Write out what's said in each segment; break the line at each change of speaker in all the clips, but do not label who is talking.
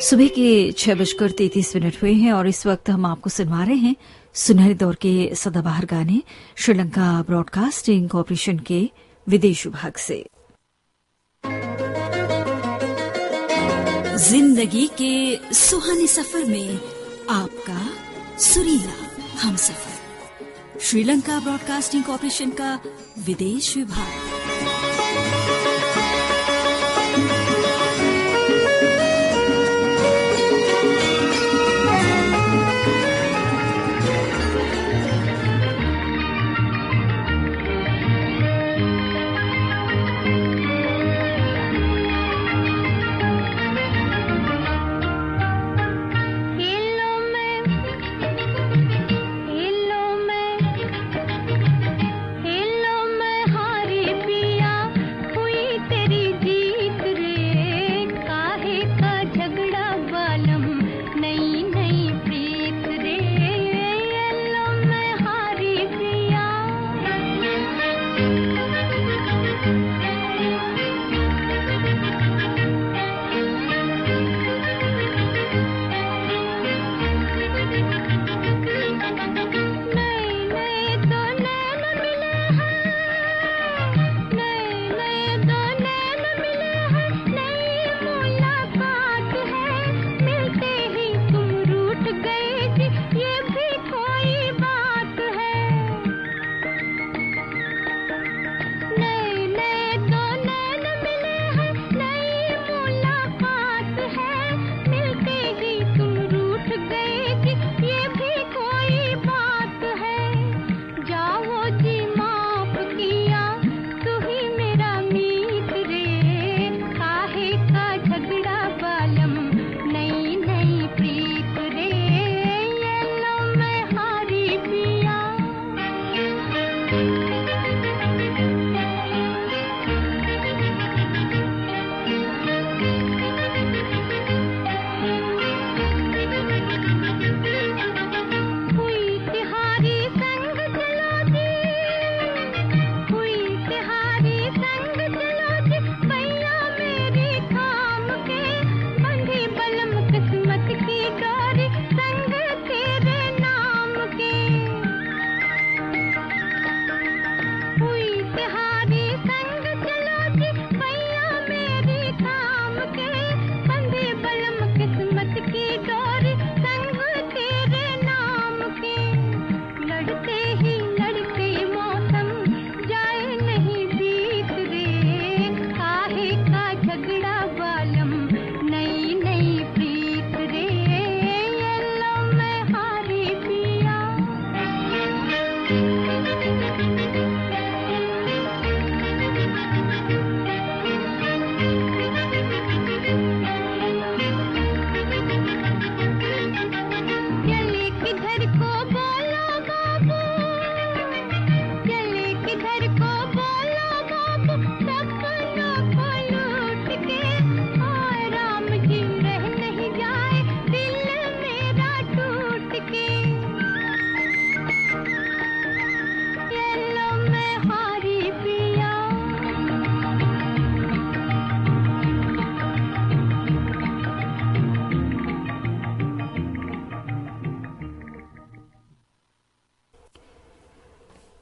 सुबह के छह बजकर तैतीस मिनट हुए हैं और इस वक्त हम आपको सुनवा रहे हैं सुनहरे दौर के सदाबहार गाने, श्रीलंका ब्रॉडकास्टिंग कॉरपोरेशन के विदेश विभाग से। ज़िंदगी के सुहाने सफ़र में आपका सुरीला हम सफ़र, श्रीलंका ब्रॉडकास्टिंग कॉरपोरेशन का विदेश विभाग।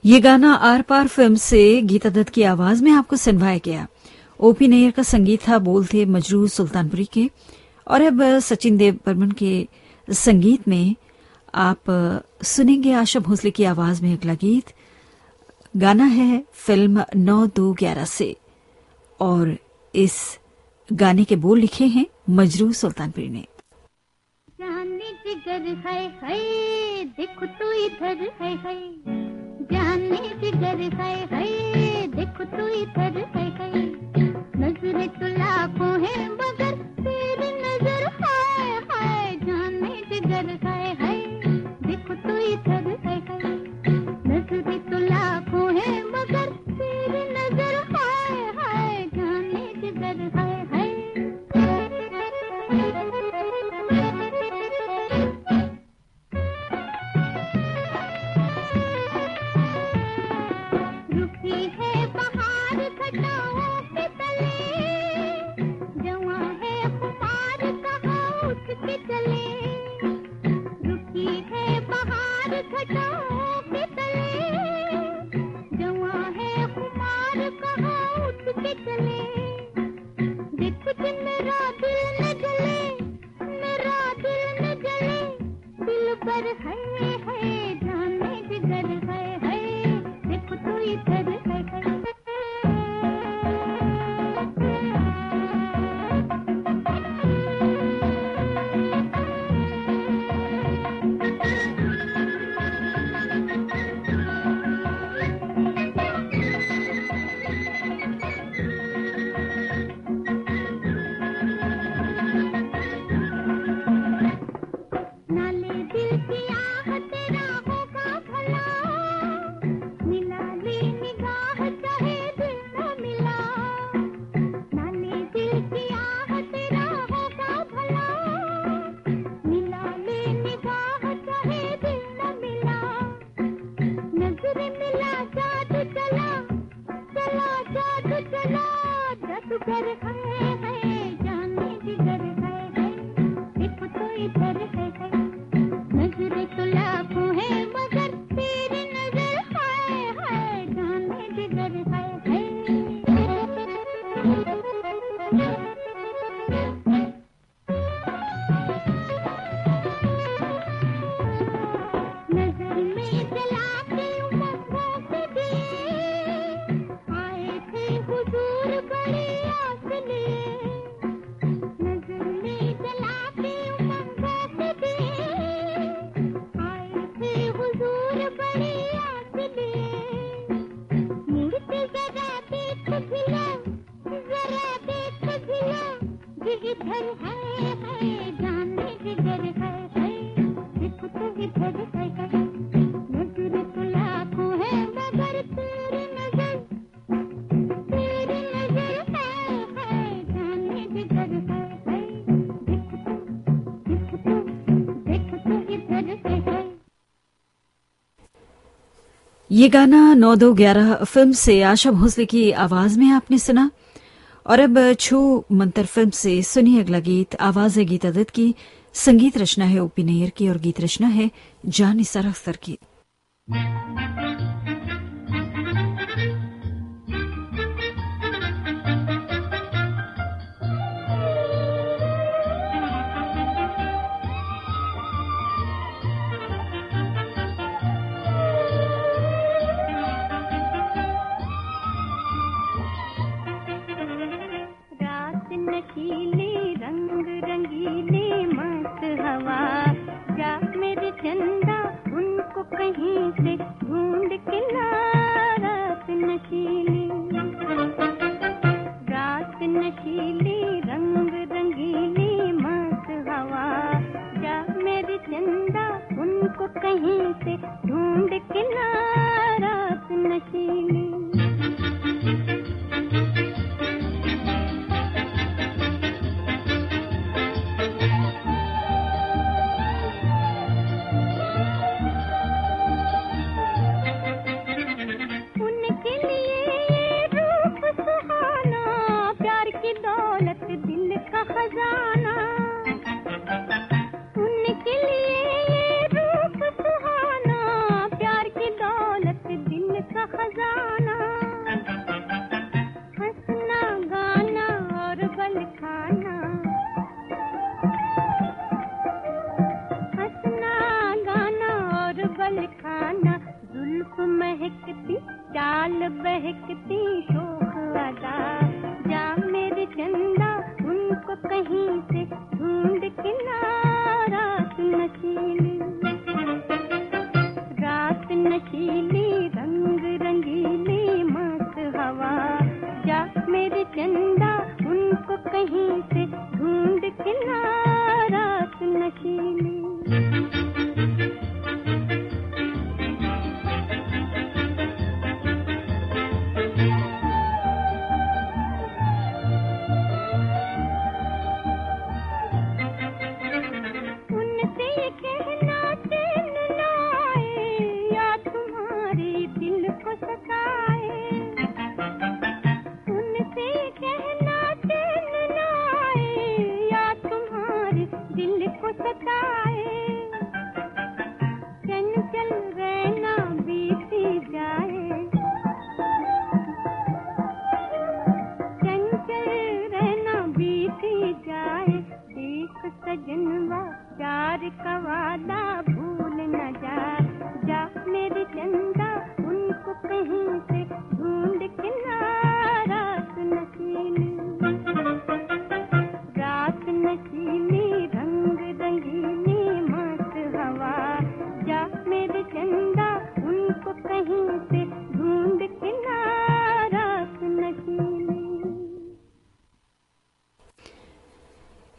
ये गाना आर पार फ़िल्म से गीता दत्त की आवाज़ में आपको सुनवाया गया। ओपी नैयर का संगीत था, बोल थे मजरू सुल्तानपुरी के। और अब सचिन देव बर्मन के संगीत में आप सुनेंगे आशा भोसले की आवाज़ में अगला गीत। गाना है फ़िल्म नौ दो ग्यारह से। और इस गाने के बोल लिखे हैं मजरू सुल्तानपुरी ने।
जिगर है है, देखो तो इधर है है। जाने जिगर है है देखो तू इधर है है कर है। फिर खा
ये गाना नौ दो ग्यारह फ़िल्म से आशा भोसले की आवाज़ में आपने सुना। और अब छू मंत्र फ़िल्म से सुनिए अगला गीत। आवाज़ है गीता दत्त की। संगीत रचना है ओपी नेयर की और गीत रचना है जानी सर अख्तर की। नकीले रंग रंगीली मत हवा। जा मेरे चंदा, उनको कहीं से ढूंढ के रात नशीली। रात नशीली, रंग रंगीली, मस्त हवा। जा मेरे चंदा, उनको कहीं से ढूंढ के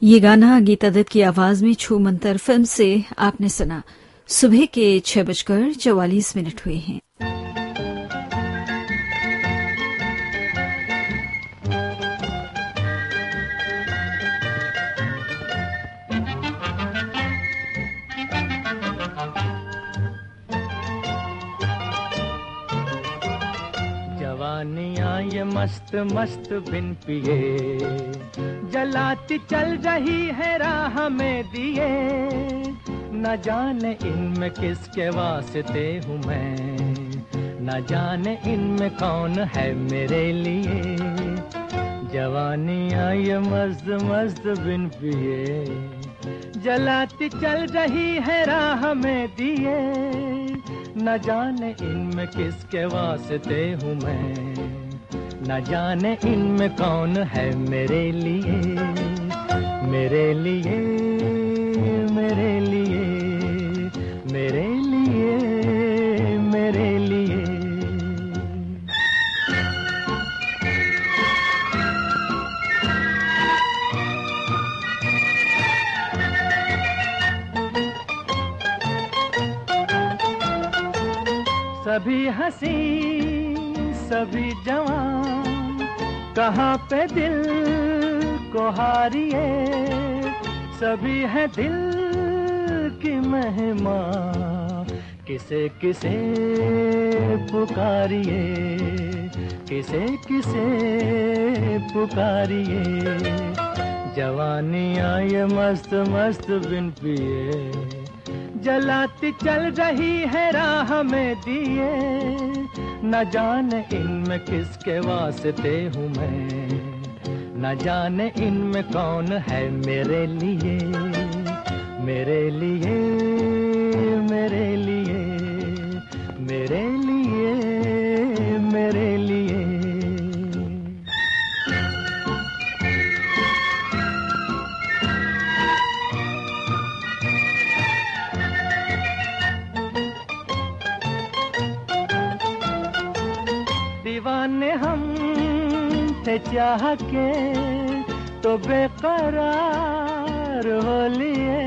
ये गाना गीता दत्त की आवाज़ में छू मंतर फ़िल्म से आपने सुना। सुबह के छह बजकर चौवालीस मिनट हुए हैं।
मस्त मस्त बिन पिए। जलाती चल रही है राह में दिए। न जाने इनमें किसके वास्ते हूँ मैं। न जाने इनमें कौन है मेरे लिए। जवानी आई मस्त मस्त बिन पिए। जलाती चल रही है राह में दिए। न जाने इनमें किसके वास्ते हूँ मैं। न जाने इनमें कौन है मेरे लिए मेरे लिए मेरे लिए मेरे लिए मेरे लिए। सभी हँसी, सभी जवान कहाँ पे दिल को हारिए, सभी है दिल की महिमा। किसे किसे पुकारिए, किसे किसे पुकारिए। जवानी आए मस्त मस्त बिन पिए, जलाती चल रही है राह में दिए। न जाने इनमें किसके वास्ते हूँ मैं। न जाने इनमें कौन है मेरे लिए मेरे लिए। थे चाह के तो बेकरार हो लिए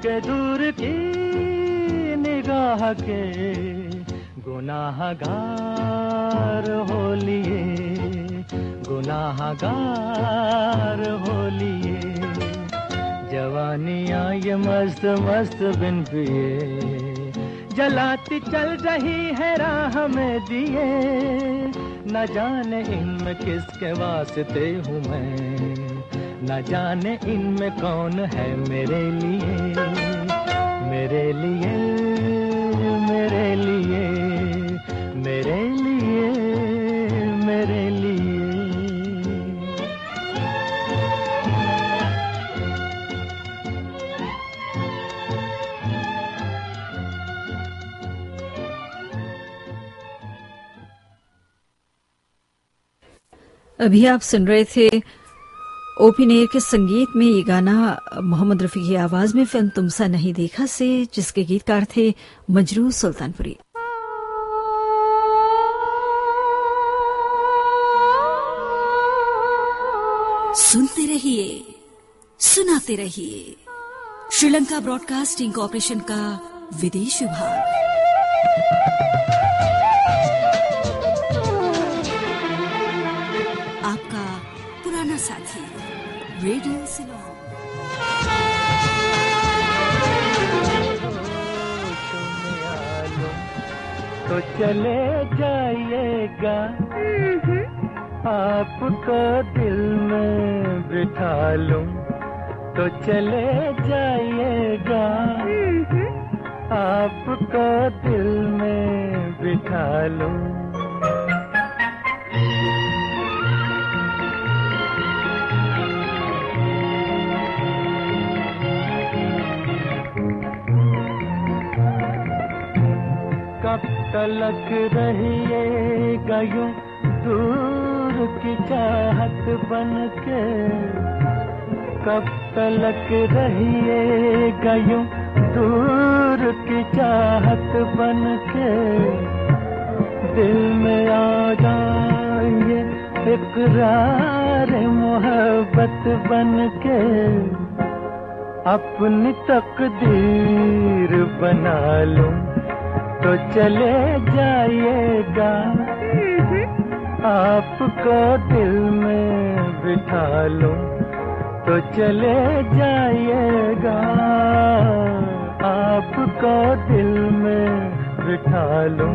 के दूर की निगाह के गुनाहगार हो लिए, गुनाहगार हो लिए। जवानियाँ ये मस्त मस्त बिन पिए, जलाती चल रही है राह में दिए। न जाने इनमें किसके वास्ते हूँ मैं। न जाने इनमें कौन है मेरे लिए मेरे लिए
अभी आप सुन रहे थे ओपी नेर के संगीत में ये गाना मोहम्मद रफी की आवाज़ में फ़िल्म तुमसा नहीं देखा से, जिसके गीतकार थे मजरू सुल्तानपुरी। सुनते रहिए, सुनाते रहिए। श्रीलंका ब्रॉडकास्टिंग कॉरपोरेशन का विदेश विभाग। रेडियो
तो चले जाइएगा। आपको दिल में बिठा लूँ। तो चले जाइएगा। आपको दिल में बिठा लूँ। तलक रहिएगा यूँ दूर की चाहत बन के कब तलक रहिएगा यूँ दूर की चाहत बन के दिल में आ जाइए इकरार मोहब्बत बन के अपनी तकदीर बना लूँ तो चले जाइएगा। आपको दिल में बिठा लो तो चले जाइएगा। आपको दिल में बिठा लूँ।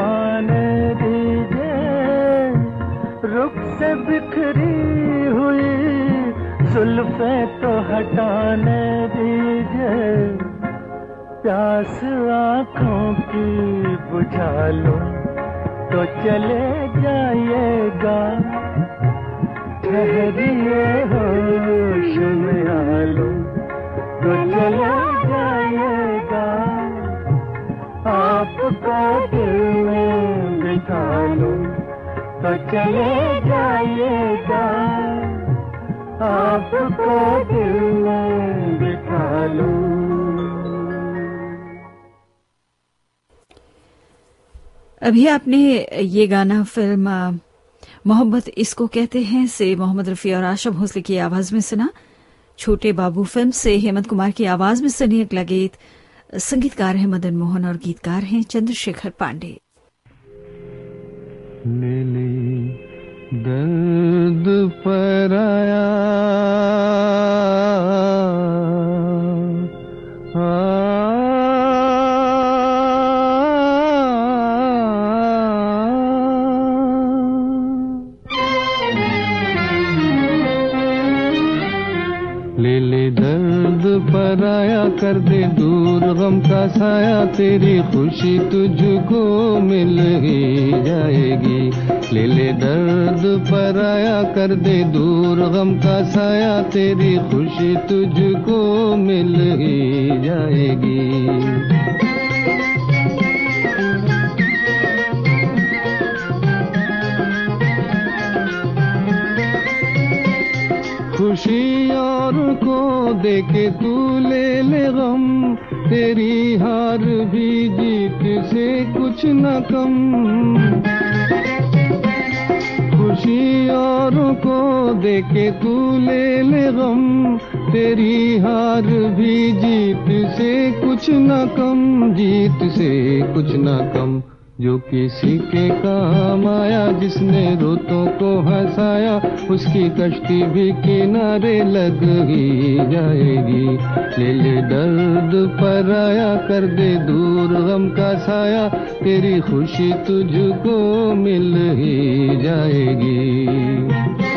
आने दीजिए। रुख से बिखरी हुई जुल्फे तो हटाने दीजिए। प्यास आँखों की बुझा लो तो चले जाइएगा। ठहरिए होश में आलो चले जाइएगा। आपको दिल में बिठा लो।
अभी आपने ये गाना, फ़िल्म मोहब्बत इसको कहते हैं, से मोहम्मद रफी और आशा भोसले की आवाज़ में सुना। छोटे बाबू फ़िल्म से हेमंत कुमार की आवाज़ में सुनी अगला गीत। संगीतकार हैं मदन मोहन और गीतकार हैं चंद्रशेखर पांडे।
दर्द पर आया। कर दे दूर गम का साया, तेरी खुशी तुझको मिल ही जाएगी। ले ले दर्द पर आया कर दे दूर गम का साया, तेरी खुशी तुझको मिल ही जाएगी। खुशी और को देके तू ले ले गम। तेरी हार भी जीत से कुछ न कम। खुशी और को देके तू ले ले गम। तेरी हार भी जीत से कुछ न कम। जीत से कुछ न कम। जो किसी के काम आया, जिसने रोतों को हंसाया, उसकी कश्ती भी किनारे लग ही जाएगी। ले ले दर्द पर आया, कर दे दूर गम का साया, तेरी खुशी तुझको मिल ही जाएगी।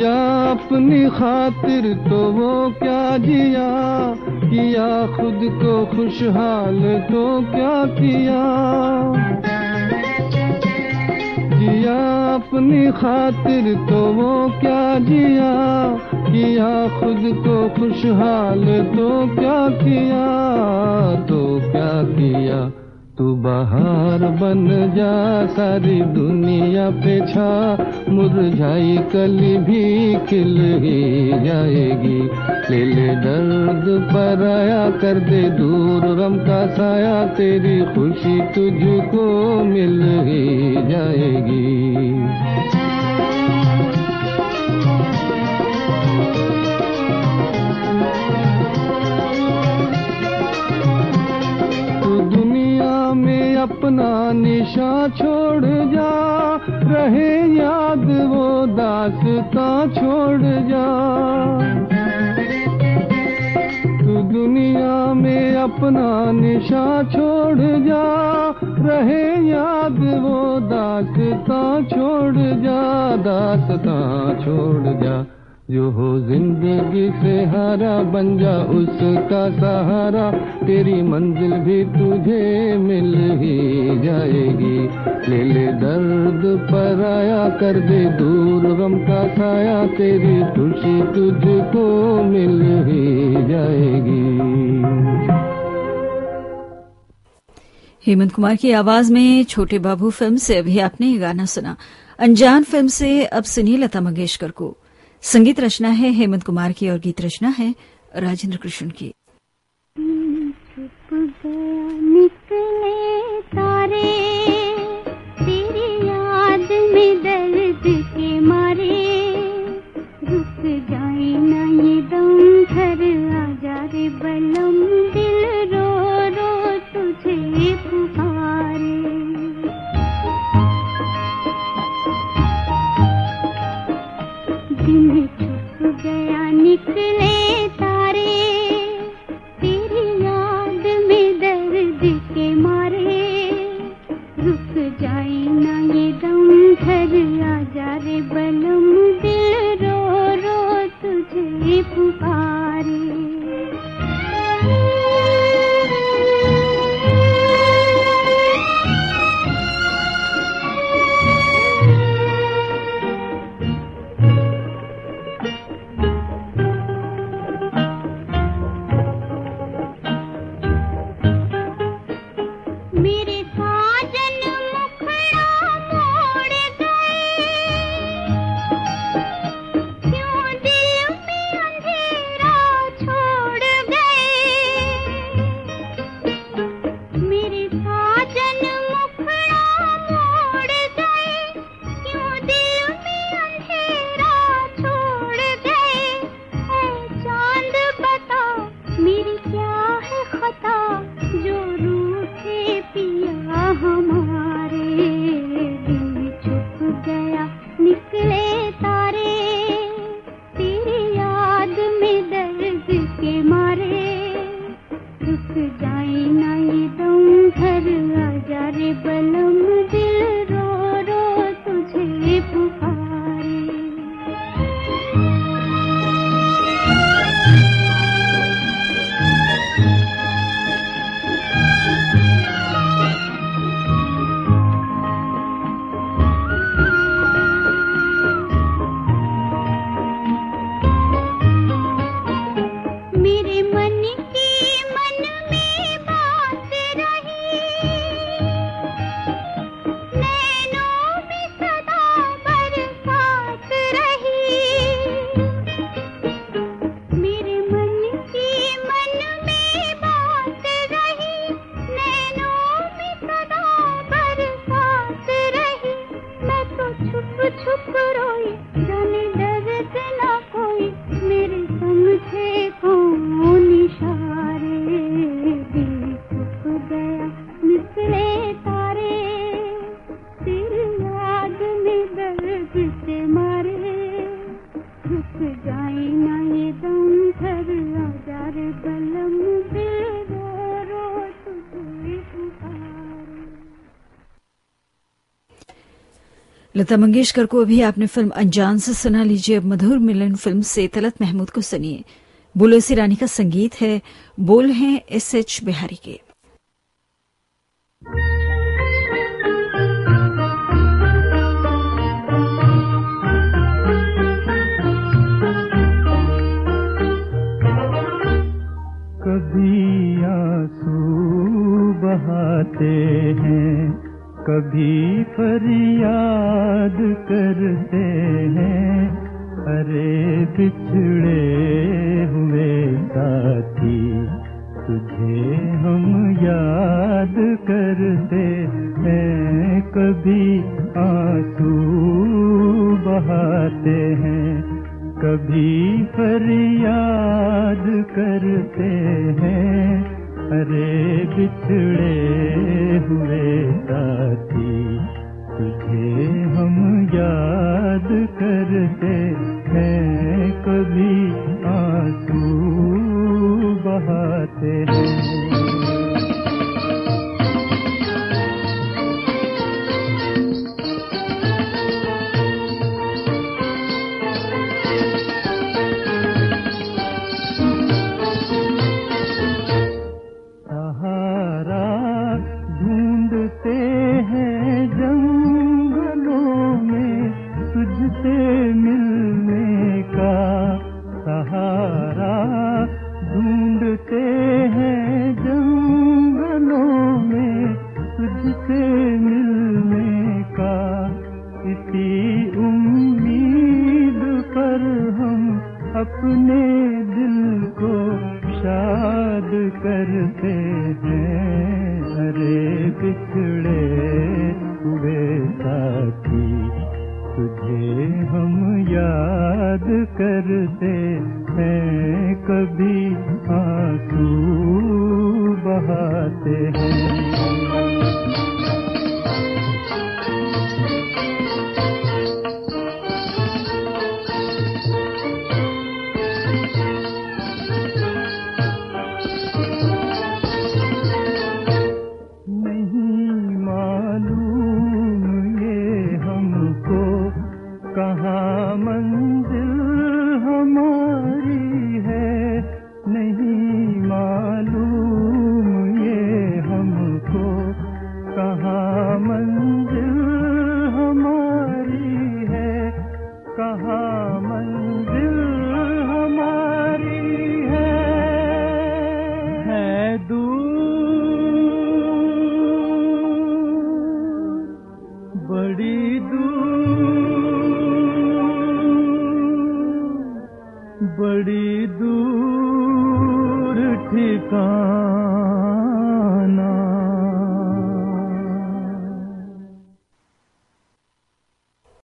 जिया अपनी खातिर तो वो क्या जिया? किया खुद को खुशहाल तो क्या किया? जिया अपनी खातिर तो वो क्या जिया? किया खुद को खुशहाल तो क्या किया? तो क्या किया? तू बाहर बन जा, सारी दुनिया पे छा। मुरझाई कली भी खिल ही जाएगी। खिल दर्द पर आया कर दे दूर रम का साया तेरी खुशी तुझको मिल ही जाएगी। अपना निशा छोड़ जा। रहे याद वो दासता छोड़ जा। तू दुनिया में अपना निशा छोड़ जा। रहे याद वो दासता छोड़ जा। दासता छोड़ जा। जो हो ज़िंदगी से हारा बन जा उसका सहारा, तेरी मंजिल भी तुझे मिल ही जाएगी। ले ले दर्द पर आया कर दे दूर गम का साया तेरी खुशी तुझको मिल ही जाएगी।
हेमंत कुमार की आवाज़ में छोटे बाबू फ़िल्म से अभी आपने ये गाना सुना। अनजान फ़िल्म से अब सुनिए लता मंगेशकर को। संगीत रचना है हेमंत कुमार की और गीत रचना है राजेंद्र कृष्ण की।
जाए ना ये दम, घर आ
लता मंगेशकर को अभी आपने फ़िल्म अंजान से सुना लीजिए। अब मधुर मिलन फ़िल्म से तलत महमूद को सुनिए। बोलो सिरानी का संगीत है। बोल हैं एस एच बिहारी के।
कभी आँसू बहाते कभी फरियाद करते हैं। अरे बिछड़े हुए साथी, तुझे हम याद करते हैं। कभी आँसू बहाते हैं, कभी फरियाद करते हैं। अरे बिछड़े हुए साथी तुझे हम याद करते हैं कभी आँसू बहाते। हैं